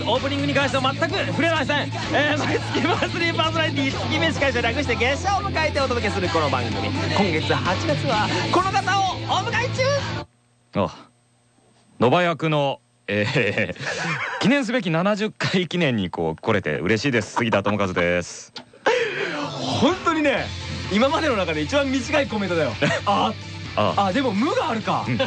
です。オープニングに関しては全く触れません、えー、毎月マンスリーパーソナリティ月飯会社略して月謝を迎えてお届けするこの番組。今月8月はこの方をお迎え中。あ野場役のえー、記念すべき70回記念にこう来れて嬉しいです。杉田智和です。本当にね今までの中で一番短いコメントだよ。あ あ。あでも無があるか、うん、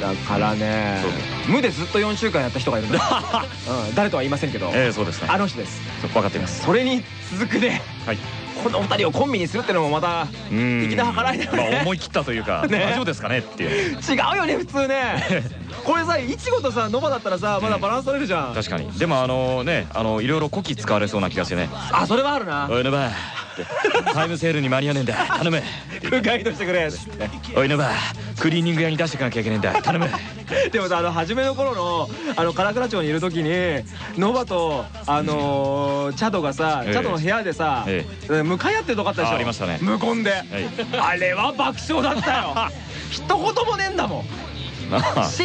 だからね。無でずっと4週間やった人がいるんだ、うん、誰とは言いませんけど。ええそうですね。あの人です。分かっています。それに続くで、はい、このお二人をコンビにするってのもまた粋な計らいだよね、まあ、思い切ったというか、大丈夫ですかねっていう。違うよね普通ね これさいちごとさノバだったらさまだバランス取れるじゃん。確かに。でもあのねあのいろいろ古希使われそうな気がしてね。あそれはあるな。おいノバ。タイムセールに間に合わねえんだ。頼む。ガイドしてくれ。おいノバ。クリーニング屋に出してかなきゃいけねえんだ。頼む。でもさあの初めの頃のあの唐倉町にいる時にノバとあのチャドがさチャドの部屋でさ向かい合ってるとこあったでしょ。ありましたね。無言で。あれは爆笑だったよ。一言もねえんだもんシ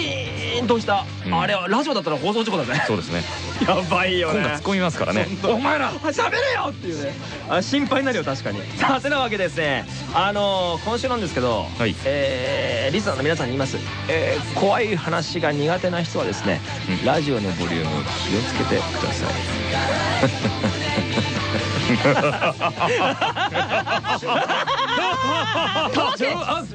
ーンとした、あれはラジオだったら放送事故だねそうですね。やばいよね。今度突っ込みますからね。お前ら喋れよっていうね。あ心配になるよ確かに。さあてなわけですね。あの今週なんですけど、はい、えリスナーの皆さんに言います、え怖い話が苦手な人はですね、ラジオのボリューム気をつけてください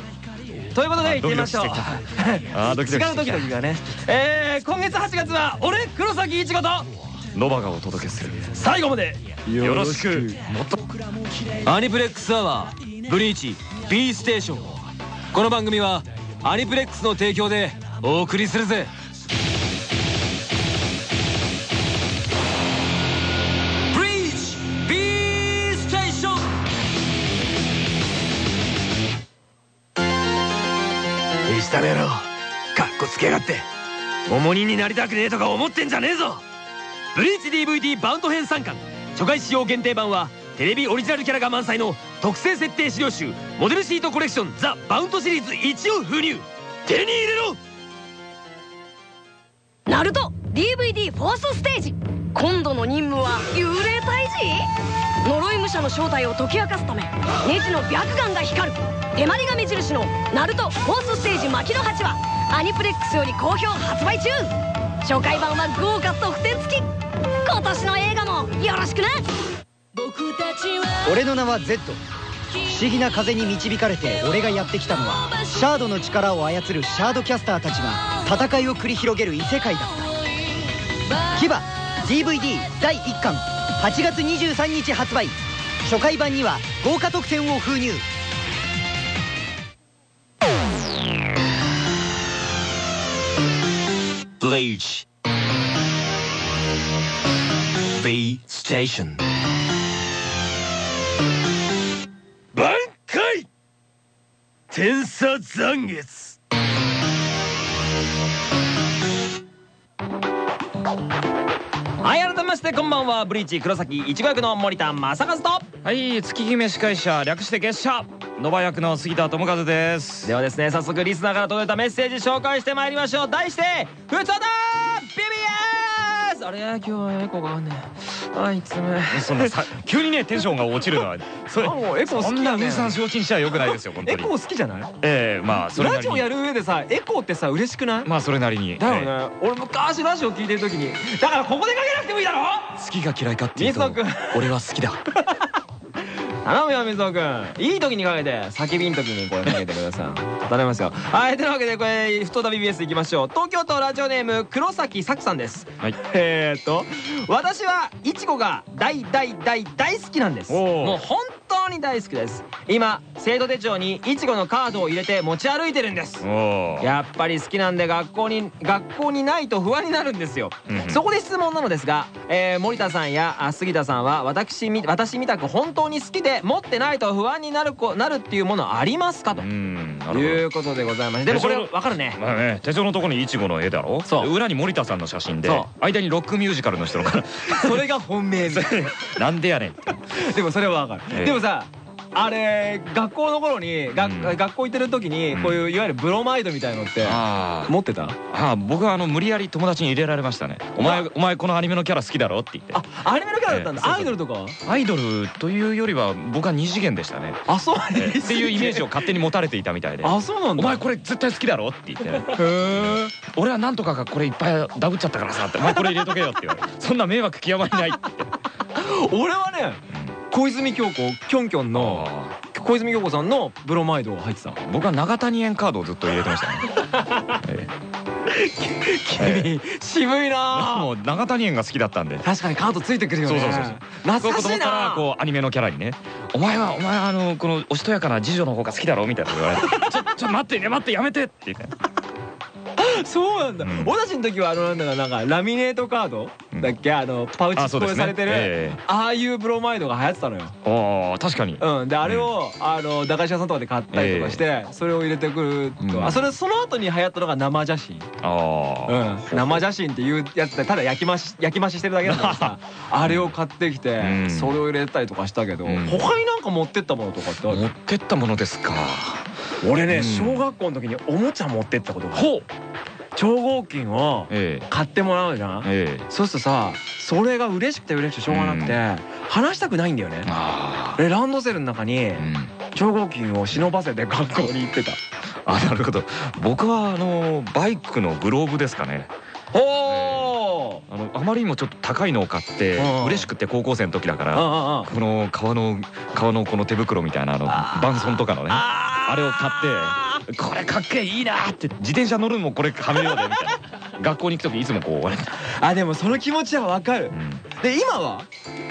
ということでいってみましょう。違うドキドキがね。え今月8月は俺黒崎いちごと。ノバがお届けする。最後まで。よろしく。アニプレックスアワーブリーチ B ステーション。この番組はアニプレックスの提供でお送りするぜ下の野郎かっこつけやがって。重荷になりたくねえとか思ってんじゃねえぞ。ブリーチ DVD バウンド編3巻。初回使用限定版はテレビオリジナルキャラが満載の特製設定資料集モデルシートコレクションザ・バウンドシリーズ1を封入。手に入れろ。ナルト DVD フォースステージ。今度の任務は幽霊退治？呪い武者の正体を解き明かすためネジの白眼が光る。手まりが目印の「ナルトフォースステージ牧の8」はアニプレックスより好評発売中。初回版は豪華ソフテ付き。今年の映画もよろしくな。俺の名は Z 不思議な風に導かれて俺がやってきたのはシャードの力を操るシャードキャスターたちが戦いを繰り広げる異世界だった。牙 DVD 第1巻。8月23日発売。初回版には豪華特典を封入。ブリーチ B ステーション挽回天差残月はい改めましてこんばんは。ブリーチ黒崎一護役の森田正和と。はい月姫司会者略して月謝。ノバ役の杉田智和です。ではですね早速リスナーから届いたメッセージ紹介してまいりましょう。題して「ふつおたビビアース!」あれ今日はエコがねあいつめそんなさ急にねテンションが落ちるのは それエコ好きだね。さん承知しちゃよくないですよ本当にエコ好きじゃないええまあそれラジオやる上でさエコってさ嬉しくないまあそれなりにだよね俺昔ラジオ聞いてる時にだからここでかけなくてもいいだろ好きが嫌いかっていうと俺は好きだ頼むよ水尾くん。いい時にかけて叫びん時にこれかけてください。頼みますよ。はいというわけでこれふとた BBS いきましょう。東京都ラジオネーム黒崎咲さんです。はい。えー、っと私はいちごが大大大大好きなんです。もう本当に大好きです。今生徒手帳にいちごのカードを入れて持ち歩いてるんです。やっぱり好きなんで学校に学校にないと不安になるんですよ、うん、そこで質問なのですが、えー、森田さんや杉田さんは私み私みたく本当に好きで持ってないと不安になるこなるっていうものありますか？と。いうことでございます。でもこれ分かるね,、まあね、手帳のところにいちごの絵だろ？そう。裏に森田さんの写真で間にロックミュージカルの人のそれが本命な。んでやねんでもそれは分かる、でもさあれ学校の頃にがうん。学校行ってる時にこういういわゆるブロマイドみたいのって持ってた？あー僕はあの無理やり友達に入れられましたね。お前お前このアニメのキャラ好きだろって言って。あアニメのキャラだったんだ。アイドルとか？はアイドルというよりは僕は二次元でしたね。あそうえっていうイメージを勝手に持たれていたみたいで。あそうなんだ。お前これ絶対好きだろって言って。へえ俺はなんとかがこれいっぱいダブっちゃったからさってお前これ入れとけよって言われて。そんな迷惑極まりないって。俺はね小泉京子キョンキョンのあ小泉京子さんのブロマイドが入ってた。ー僕は長谷園カードをずっと入れてましたね。え君渋いなえもう長谷園が好きだったんで確かにカードついてくるよねそうそうそうそう懐かしい子供からなこうアニメのキャラにね「お前はお前はあのこのおしとやかな次女の方が好きだろ」みたいなこと言われて「ちょちょ待ってね待ってやめて」って言ってそうなんだ。うん。俺たちの時はあのなんだかなんかラミネートカード？うん。だっけ？あのパウチ投あそうですね。影されてるええ。ああいうブロマイドが流行ってたのよ。ああ確かに。うん。であれをあの駄菓子屋さんとかで買ったりとかしてそれを入れてくるうん。とあそれその後に流行ったのが生写真。ああ。うん。生写真っていうやつでただ焼き増し焼き増ししてるだけだからさ あれを買ってきてうん。それを入れたりとかしたけどうん。他になんか持ってったものとかってある？持ってったものですか。俺ねうん。小学校の時におもちゃ持ってったことがある超合金をええ。買ってもらうじゃん。ええ。そうするとさそれが嬉しくて嬉しくてしょうがなくて話したくないんだよね。あでランドセルの中に超合金を忍ばせて学校に行ってた。あなるほど。僕はあのバイクのグローブですかね。おあのあまりにもちょっと高いのを買ってうん。嬉しくて高校生の時だかあらこの革の革のこの手袋みたいなあのバンソンとかのねああれを買ってこれかっけえいいなーって。自転車乗るのもこれはめようぜみたいな。学校に行く時いつもこう、あでもその気持ちはわかる。うん。で今は？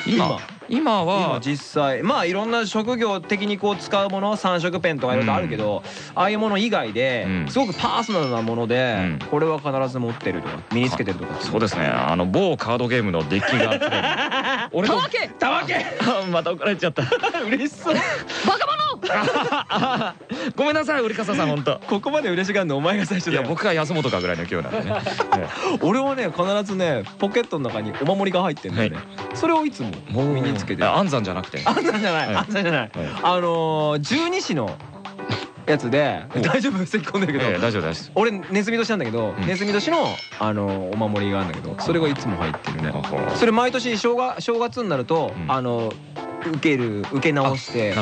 今？今。今は。実際。まあいろんな職業的にこう使うもの三色ペンとかいろいろあるけど、ああいうもの以外でうん。すごくパーソナルなもので、うん。これは必ず持ってるとか身につけてるとかそうですね。あの某カードゲームのデッキがあって 俺のたわけ！たわけ！また怒られちゃった。嬉しそう。バカ者 ごめんなさい折笠さん 本当。ここまで嬉しがるのお前が最初だよ。いや僕が安本かぐらいの勢いなんでね、え 俺はね必ずねポケットの中にお守りが入ってるんだよね、それをいつも身につけて。安産じゃなくて。あんなんじゃない、はい。あんなんじゃない、はい。あのー、十二支のやつでお。大丈夫？咳込んでるけど、ええ大丈夫です俺ネズミ年なんだけど、うん。ネズミ年のあのお守りがあるんだけどそれがいつも入ってるね。それ毎年正月正月になると、うん。あの受ける受け直して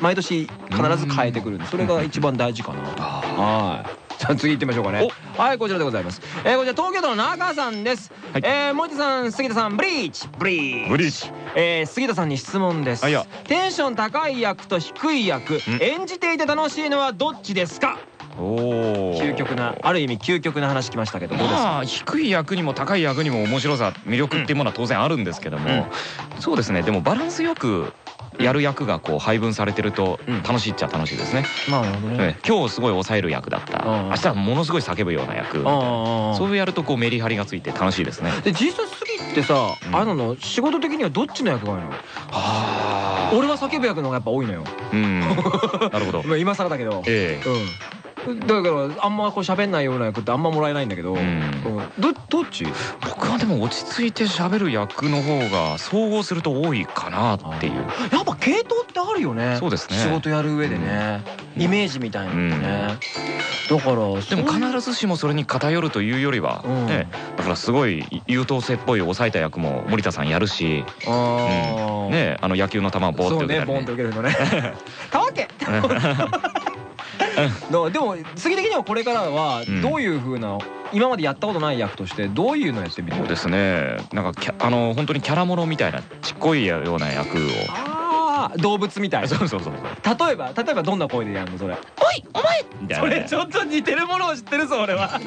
毎年必ず変えてくるそれが一番大事かなはい。じゃあ次行ってみましょうかね。はいこちらでございます。えーこちら東京都の中さんです。はい。えー森田さん杉田さんブリーチ。ブリーチ。ブリーチ。えー杉田さんに質問です。テンション高い役と低い役。演じていて楽しいのはどっちですか？究極なある意味究極な話きましたけどどうですか？まあ低い役にも高い役にも面白さ魅力っていうものは当然あるんですけども、そうですね。でもバランスよくやる役がこう配分されてるとうん。楽しいっちゃ楽しいですね、まあなるほどね。ええ。今日すごい抑える役だった。うん。明日はものすごい叫ぶような役みた。いなああそういうやるとこうメリハリがついて楽しいですね。で実際杉ってさ、うん。あれなの仕事的にはどっちの役が多いの？あ俺は叫ぶ役の方がやっぱ多いのよ。うん。なるほど。まあ今更だけど。ええ。うんだからあんまこう喋んないような役ってあんまもらえないんだけど、うん。うん。どどっち？僕はでも落ち着いて喋る役の方が総合すると多いかなっていう。やっぱ系統ってあるよね。そうですね。仕事やる上でね、うん。イメージみたいなのってね、だからでも必ずしもそれに偏るというよりは、うん。ね、だからすごい優等生っぽい抑えた役も森田さんやるし、あー。ね、あの野球の球をボーそうって受けたりね。ねボンと受けるのね。たわけのでも次的にはこれからはうん。どういう風な今までやったことない役としてどういうのやってみる？そうですね。なんかキャあの本当にキャラものみたいなちっこいような役を動物みたい。そうそうそうそう。例えば例えばどんな声でやるのそれ。みたいな。ねそれちょっと似てるものを知ってるぞ俺は。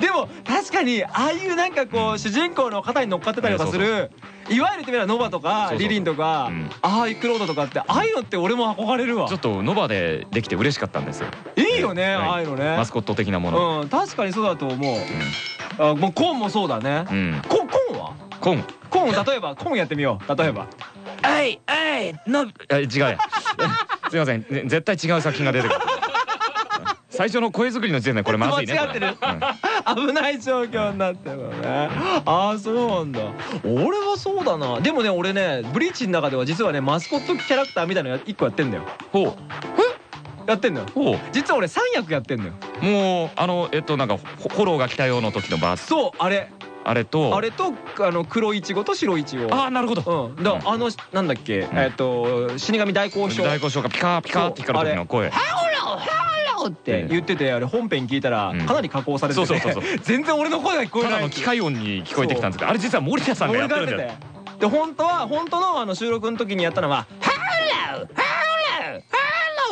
でも確かにああいうなんかこう主人公の肩に乗っかってたりとかする。いわゆるてみればノバとかリリンとかうん。ああいうクロードとかってああいうのって俺も憧れるわ。ちょっとノバでできて嬉しかったんですよ。いいよねはい。ああいうのね。マスコット的なもの。うん確かにそうだと思う。あもうコーンもそうだね。ココーンは？コン。コーン例えばコーンやってみよう。例えばあいあいのあ違うや すいません、ね絶対違う作品が出てくる。最初の声作りの時点でこれまずいね。間違ってる。危ない状況になってるからね。ああそうなんだ。俺はそうだな。でもね俺ねブリーチの中では実はねマスコットキャラクターみたいなの1個やってんだよ。ほう。やってんだよ。ほう。実は俺3役やってんだよ。もうあのえっとなんかフォフォローが来たよの時のバース。そうあれあれとあれとあの黒いちごと白いちご。ああなるほど。うん。だあのなんだっけ？えっと死神大交渉大交渉がピカーピカーって光る時の声って言っててあれ本編聞いたらうん。かなり加工されててそうそうそうそう。全然俺の声が聞こえない。ただの機械音に聞こえてきたんですけどあれ実は森田さんがやってるんだよ。で本当は本当のあの収録の時にやったのは「ハローハローハ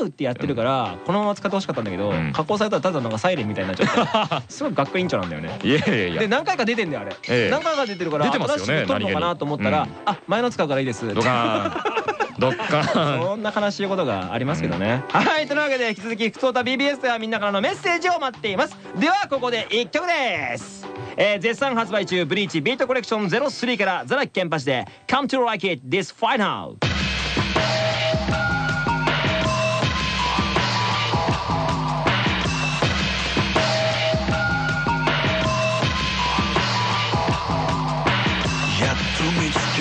ロー」ってやってるからこのまま使ってほしかったんだけどうん。加工されたらただなんかサイレンみたいになっちゃって。すごい学校委員長なんだよね。いやいやいや。で何回か出てんだよあれ、ええ。何回か出てるから出てますよね新しく撮るのかなと思ったら何気に「あ前の使うからいいです」ドカーン。ドッカーン。そんな悲しいことがありますけどね、はいというわけで引き続き「ふつおた BBS」ではみんなからのメッセージを待っています。ではここで1曲です。えー絶賛発売中ブリーチビートコレクション03からザラキケンパチで「Come to Like It This Fight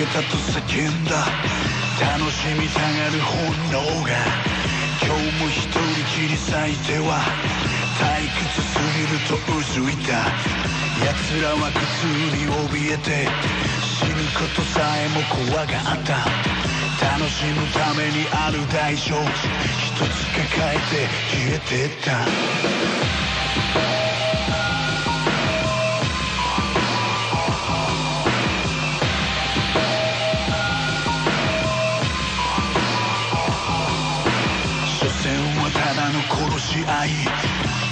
けたと叫んだ。楽しみたがる本能が今日も一人きり咲いては退屈すぎるとうずいた。奴らは苦痛に怯えて死ぬことさえも怖がった。楽しむためにある代償一つ抱えて消えてった。殺し合い。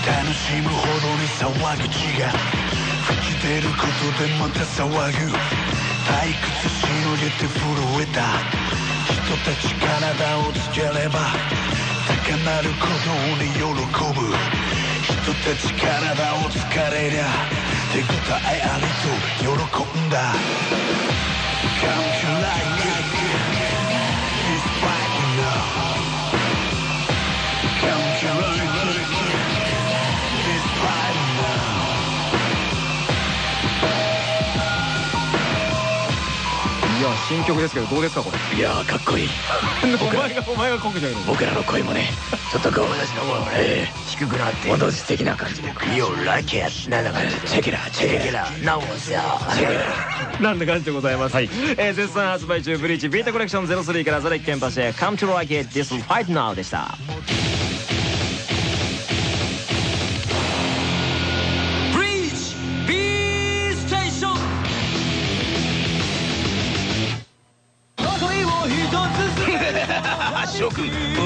楽しむほどに騒ぐ血が。吹き出ることでまた騒ぐ。退屈しのげて震えた。人たち体をつければ高鳴る鼓動に喜ぶ。人たち体を疲れりゃ手応えありと喜んだ。新曲ですけどどうですかこれ？いやーかっこいい。お前がお前がこけちゃうの？僕らの声もねちょっとこう私の声もね低くなって。戻し的な感じで。You like it なんだ感チェケラチェケラナオスよ。チェケラなんて感じでございます、えー絶賛発売中ブリーチビートコレクション03からザレキケンパチで「Come to Like It This Fight Now」でした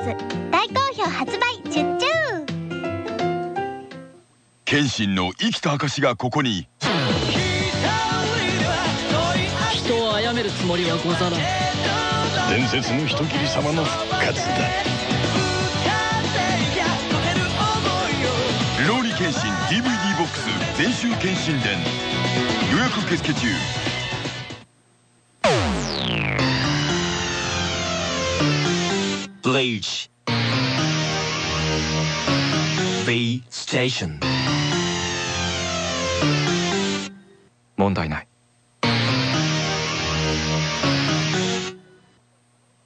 ーズ大好評発売チュッチュ謙信の生きた証がここに。人を殺めるつもりはござらん。伝説の人斬り様の復活だ。ローリ謙信 DVD ボックス全集謙信伝。予約受付中。Bleach B Station. 問題ない。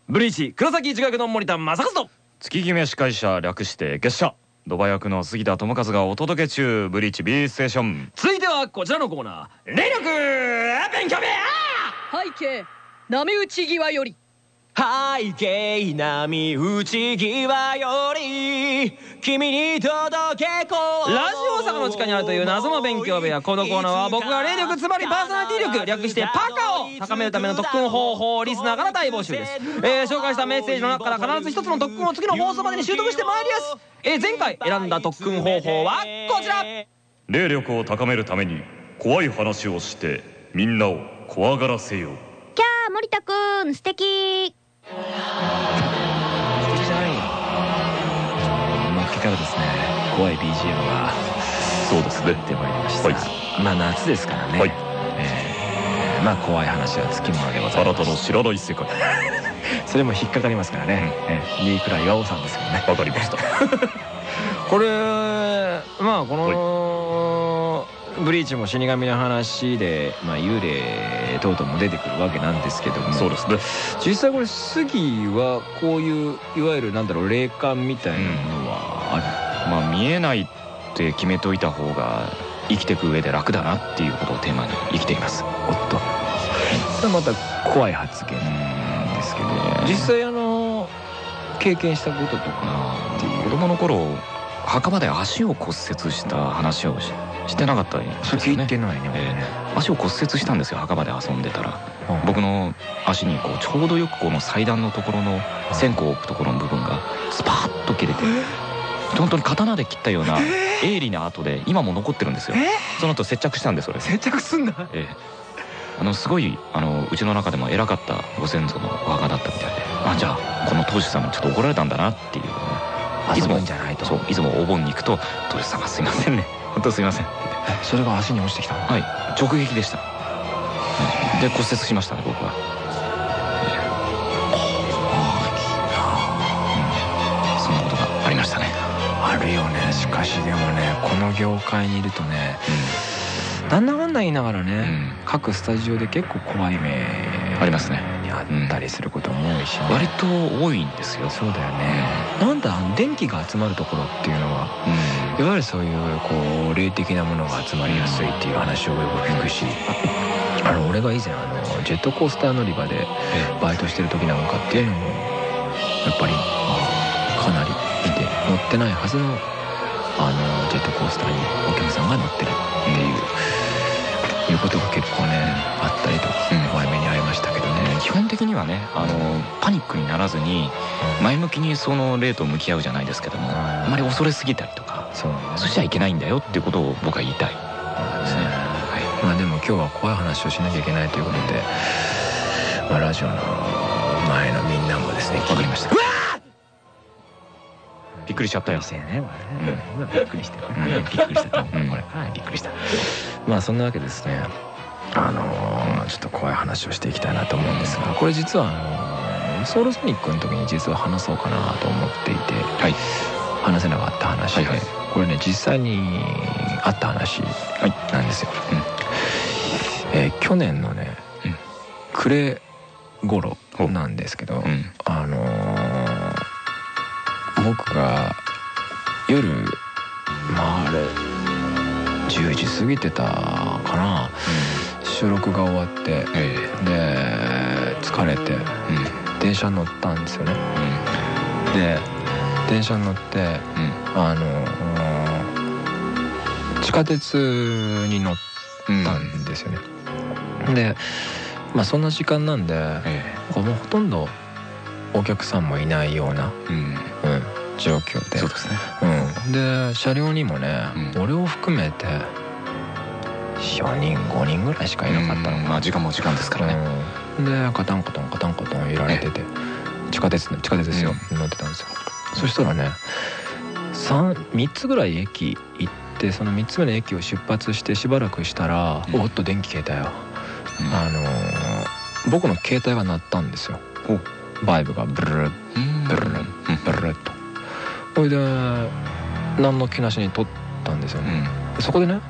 ブリーチ黒崎一学の森田正和と。月決め司会者略して月謝。ドバ役の杉田智和がお届け中。ブリーチ B ステーション。続いてはこちらのコーナー。霊力!勉強部!屋背景波打ち際より背景波打ち際より君に届けこう。ラジオ大阪の地下にあるという謎の勉強部屋このコーナーは僕が霊力つまりパーソナリティ力略してパカを 高めるための特訓方法をリスナーから大募集です、えー紹介したメッセージの中から必ず一つの特訓を次の放送までに習得してまいります、えー前回選んだ特訓方法はこちら。霊力を高めるために怖い話をしてみんなを怖がらせよう。キャー森田くん素敵素敵じゃないよのっけからですね怖い BGM がそうですね。出まいりました、はまあ夏ですからね、はい。えーまあ怖い話はつきものでござあいます。なたの知らない世界 それも引っかかりますからね、えー、新倉岩尾さんですよね。わかりました。これまあこのブリーチも死神の話で、まあ、幽霊等々も出てくるわけなんですけども。そうですね。実際これ杉はこういういわゆるなんだろう霊感みたいなものはあまあ見えないって決めといた方が生きていく上で楽だなっていうことをテーマに生きています。るおっと。また怖い発言ですけど。実際あの経験したこととかっていう子供の頃墓場で足を骨折した話をししてなかったんですよね聞いてないね俺ね、足を骨折したんですよ墓場で遊んでたら。うん。僕の足にこうちょうどよくこの祭壇のところの線香を置くところの部分がスパッと切れて本当に刀で切ったような鋭利な跡で今も残ってるんですよ。その後接着したんですそれ接着すんな？ええ。あのすごいあのうちの中でも偉かったご先祖のお墓だったみたいで。あじゃあこの当主様ちょっと怒られたんだなっていういつもいと。そういつもお盆に行くと「当主様すいませんね本当すいません」って言ってそれが足に落ちてきたの？はい。直撃でした。うんで骨折しましたね僕は。うんそんなことがありましたね。あるよね。しかしでもねこの業界にいるとねなんだかんだ言いながらね、うん。各スタジオで結構怖い目。ありますね。にあったりすることも多いし、ね。割と多いんですよ。そうだよね、なんだ電気が集まるところっていうのはうん。いわゆるそういうこう霊的なものが集まりやすいっていう話をよく聞くしあの俺が以前あのジェットコースター乗り場でバイトしてる時なんかっていうのもやっぱりあかなりいて乗ってないはずのあのジェットコースターにお客さんが乗ってるっていう、いうことが結構ねあったりとうん。怖い目に基本的にはねあのパニックにならずに前向きにその霊と向き合うじゃないですけどもあまり恐れすぎたりとかそうそしちゃいけないんだよっていうことを僕は言いたい。ですね。まあでも今日は怖い話をしなきゃいけないということで、まあ、ラジオの前のみんなもですねわかりました。びっくりしちゃったよ。びっくりしてる、びっくりした。びっくりした。まあそんなわけでですねあのーちょっと怖い話をしていきたいなと思うんですがこれ実はあのーソウルソニックの時に実は話そうかなと思っていて、はい。話せなかった話で、はいはい。これね実際にあった話なんですよ、えー去年のね、うん。暮れ頃なんですけど、うん。あのー僕が夜まああれ10時過ぎてたかな収録が終わってえで疲れて電車に乗ったんですよね。で電車に乗ってあのー地下鉄に乗っうんたんですよね、でまあそんな時間なんでえもうほとんどお客さんもいないような、えうん。うん、状況で。そうですね。うん、で車両にもね、うん。俺を含めて4人5人ぐらいしかいなかったのかうんまあ時間も時間ですからね。うん。でカタンコトンカタンコトン揺られてて。地下鉄地下鉄ですよ、乗ってたんですよ。そしたらね 3, 3つぐらい駅行ってその3つ目の駅を出発してしばらくしたら、うん。おっと電気消えたよ、うん。あのー僕の携帯が鳴ったんですよ。お。バイブがブルルブルルルブルルルとほいで何の気なしに撮ったんですようね、んそこでね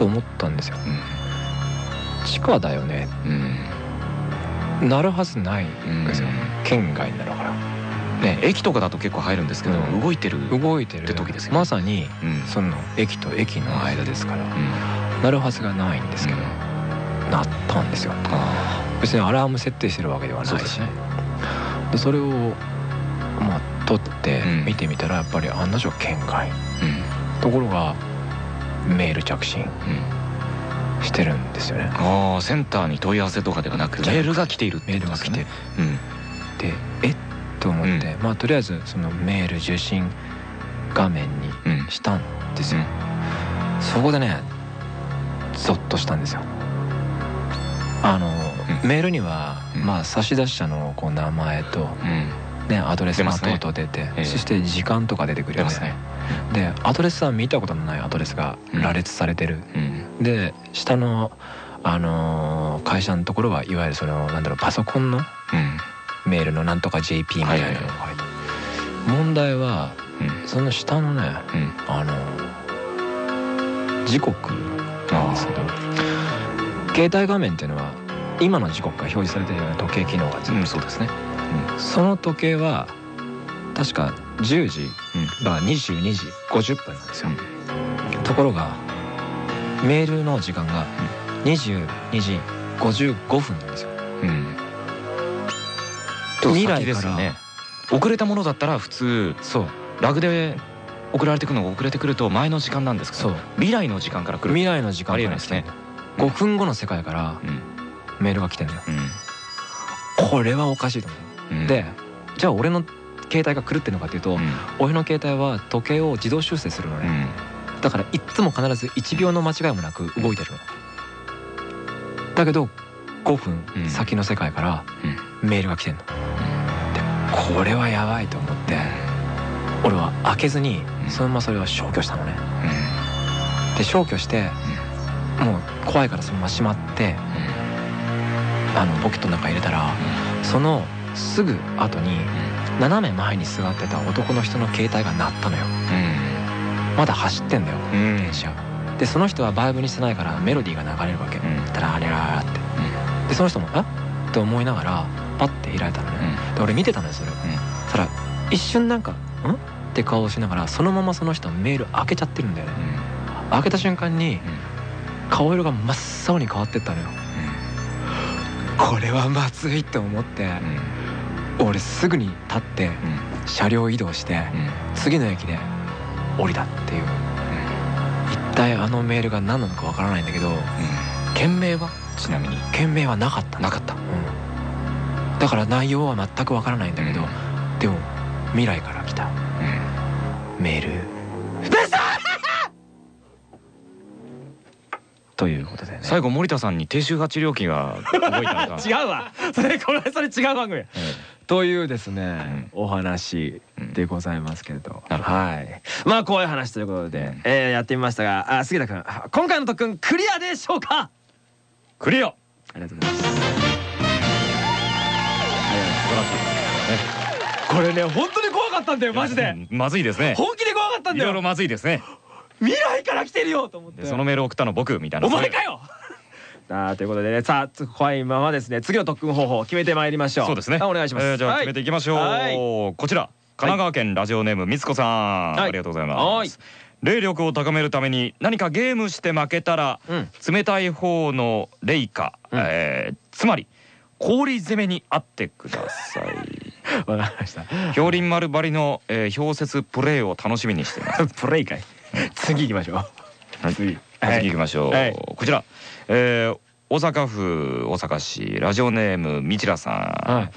と思ったんですよ。地下だよね。うん。なるはずないうんんですよ、県外なのから。ね駅とかだと結構入るんですけどうん。動いてる動いてる。って時ですよまさにうん。その駅と駅の間ですから。うん。なるはずがないんですけど、なったんですよ。あ別にアラーム設定してるわけではないし。そね。でそれをまあ撮ってうん。見てみたらやっぱり案の定県外。ところがメール着信してるんですよね。ああセンターに問い合わせとかではなくメールが来ているってメールが来ことですねてうん。でえっと思って、まあとりあえずそのメール受信画面にうん。したんですよ、そこでねゾッとしたんですよ。あの、うん。メールには、うん。まあ差出者のこう名前と、うん。ね、アドレスが出ますね。等々出て、ええ。そして時間とか出てくるよねでアドレスは見たことのないアドレスが羅列されてる、うん。で下のあのー会社のところはいわゆるそのなんだろうパソコンのうん。メールのなんとか JP みたいなのが書いてある。問題はうん。その下のねうん。あの時刻なんですけど携帯画面っていうのは今の時刻が表示されてるような時計機能がずっとうんそうですね。その時計は確か10時が22時50分なんですよ、ところがメールの時間が22時55分なんですよ。うん。未来から遅れたものだったら普通そう。ラグで送られてくるのが遅れてくると前の時間なんですけど未来の時間から来る。未来の時間からないですね。5分後の世界からうん。メールが来てんだよ。うこれはおかしいと思う、ん。でじゃあ俺の携帯が狂ってるのかっていうと、うん。俺の携帯は時計を自動修正するのね、うん。だからいっつも必ず1秒の間違いもなく動いてるの。だけど5分先の世界からメールが来てんの、でこれはやばいと思って俺は開けずにそのままそれを消去したのね。で消去してもう怖いからそのまましまってあのポケットの中入れたらそのすぐ後に斜め前に座ってた男の人の携帯が鳴ったのよ。まだ走ってんだようん。電車。でその人はバイブにしてないからメロディーが流れるわけ。ん。タラーレラーって。でその人も「あっ?」って思いながらパッて開いたのね。で俺見てたのよそれ。をそしたら一瞬なんか「ん?」って顔をしながらそのままその人メール開けちゃってるんだよね。開けた瞬間に顔色が真っ青に変わってったのよ。これはまずいって思って俺すぐに立って車両移動して次の駅で降りたっていう。一体あのメールが何なのかわからないんだけど件名は？ちなみに。件名はなかった。なかった、だから内容は全くわからないんだけど、でも未来から来た。メール。ということでね。最後森田さんに低周波治療器が動いたのか。違うわ。それこれそれ違う番組というですね、お話でございますけれど、はい。まあ怖い話ということで、えーやってみましたがあ杉田君今回の特訓クリアでしょうか？クリア。ありがとうございます。これね本当に怖かったんだよマジで。まずいですね。本気で怖かったんだよ。いろいろまずいですね。未来から来てるよと思って。でそのメールを送ったの僕みたいな。お前かよあーということでねさあつ怖いままですね。次の特訓方法決めてまいりましょう。そうですね。あお願いします、えーじゃあはい。決めていきましょう、はい。こちら神奈川県ラジオネームみつこさん、はい。ありがとうございはます。霊力を高めるために何かゲームして負けたら、冷たい方の霊下、えーつまり氷攻めにあってください。わかりました。氷林丸張りの、えー、氷雪プレイを楽しみにしています。プレイかい。次行きましょう。はい、次行きましょう、はい。こちら、えー、大阪府大阪市ラジオネームみちらさん、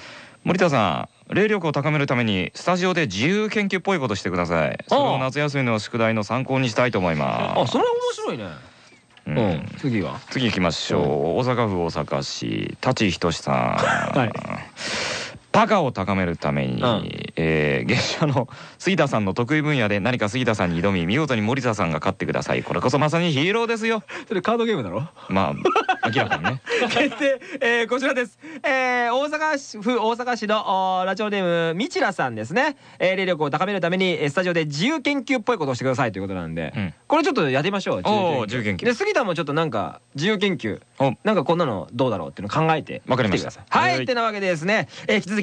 森田さん霊力を高めるためにスタジオで自由研究っぽいことしてください。それを夏休みの宿題の参考にしたいと思います。あそれ面白いね。うん。次は？次行きましょう、大阪府大阪市舘ひとしさん、はいパカを高めるために、えー月謝の杉田さんの得意分野で何か杉田さんに挑み見事に森田さんが勝ってください。これこそまさにヒーローですよ。それカードゲームだろ？まあ明らかにね。決定、えー、こちらです、えー、大阪市府大阪市のおラジオネームみちらさんですね、えー、霊力を高めるためにえースタジオで自由研究っぽいことをしてくださいということなんで、これちょっとやってみましょう。自由研究。で杉田もちょっとなんか自由研究。なんかこんなのどうだろうっていうのを考えてわかりました。来てください。はい、はい。ってなわけでですね、えー、引き続き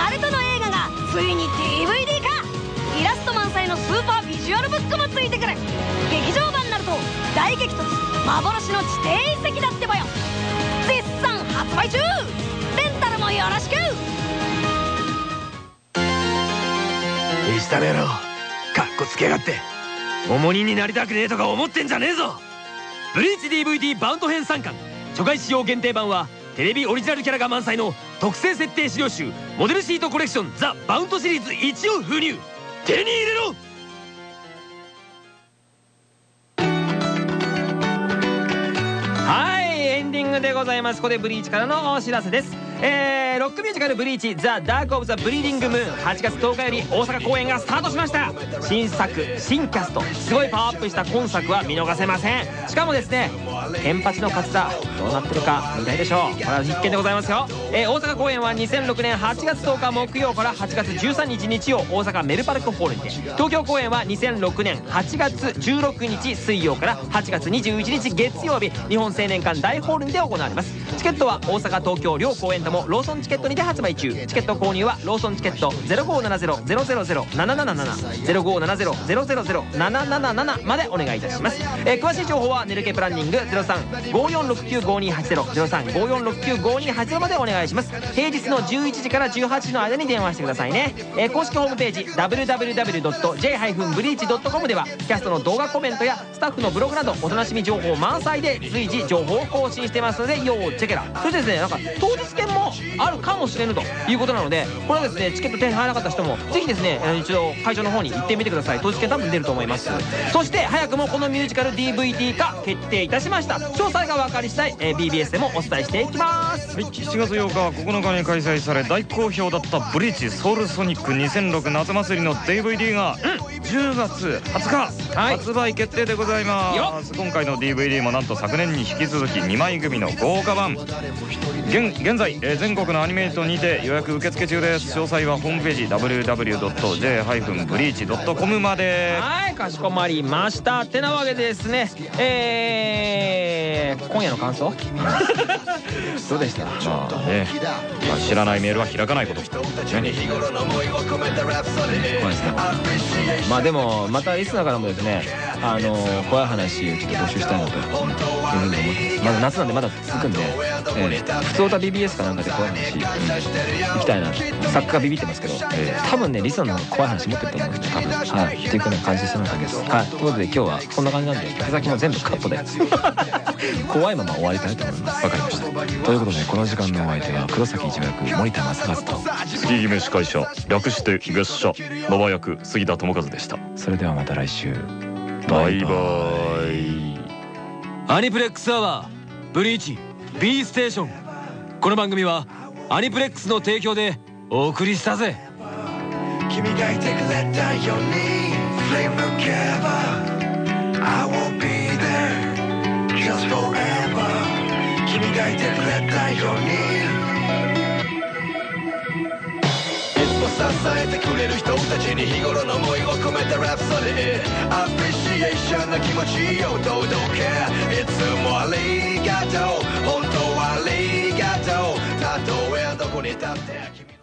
ナルトの映画がついに DVD 化。イラスト満載のスーパービジュアルブックもついてくる。劇場版ナルト大激突。幻の地底遺跡だってばよ。絶賛発売中。レンタルもよろしく。石田野郎かっこつけやがって。重荷になりたくねえとか思ってんじゃねえぞ。ブリーチ DVD バウンド編3巻。初回使用限定版はテレビオリジナルキャラが満載の特製設定資料集モデルシートコレクションザ・バウンドシリーズ1を封入。手に入れろ!はいエンディングでございます。ここでブリーチからのお知らせです。えー、ロックミュージカル「ブリーチザ・ダーク・オブ・ザ・ブリーディング・ムーン」8月10日より大阪公演がスタートしました。新作新キャスト。すごいパワーアップした今作は見逃せません。しかもですねテンパチの勝田どうなってるか見たいでしょう。これは必見でございますよ、えー、大阪公演は2006年8月10日木曜から8月13日日曜大阪メルパルクホールにて。東京公演は2006年8月16日水曜から8月21日月曜日日本青年館大ホールにて行われます。チケットは大阪東京両公演ともローソンチケットにて発売中。チケット購入はローソンチケット0570-000-777 0570-000-777までお願いいたします、えー詳しい情報はネルケプランニング0354695280 0354695280までお願いします。平日の11時から18時の間に電話してくださいね、えー公式ホームページ www.j-breach.com ではキャストの動画コメントやスタッフのブログなどお楽しみ情報満載で随時情報を更新してますので要チェケラ。そしてですねなんか当日券もあるかもしれぬということなのでこれはですねチケット手に入らなかった人もぜひですね一度会場の方に行ってみてください。当日券多分出ると思います。そして早くもこのミュージカル DVD 化決定いたしました。詳細が分かり次第、えー BBS でもお伝えしていきます。はい、7月8日9日に開催され大好評だった「ブリーチソウルソニック2006夏祭り」の DVD が10月20日、はい。発売決定でございます。今回の DVD もなんと昨年に引き続き2枚組の豪華版。現現在、えー全国のアニメートにて予約受付中です。詳細はホームページ www.j-breach.com まで。はいかしこまりました。てなわけでですねえー、今夜の感想？どうでした？まあね、まあ、知らないメールは開かないこと。ねまあでもまたリスナーからもですねあの怖い話をちょっと募集したいなと。いうふうに思ってまだ夏なんでまだ続くんで、えー、普通歌 BBS かなんかで怖い話、うん。行きたいな。作家がビビってますけど、えー多分ねリスナーの方が怖い話持ってると思うんで多分。はい。っていうふうな感じしてなかったです。はい。ということで今日はこんな感じなんで手先も全部カットで怖いまま終わりたいと思います。わかりました。ということでこの時間のお相手は黒崎一護役森田正和と。月姫司会者略して月謝馬場役杉田智和でした。それではまた来週。バイバイ。アニプレックスアワーブリーチ B ステーション。この番組はアニプレックスの提供でお送りしたぜ。君がいてくれたように Flame forever I will いてくれたように。いつも支えてくれる人たちに日頃の思いを込めたラプソディアプリシエーションな気持ちを届け。いつもありがとう。本当はありがとう。たとえどこに立って君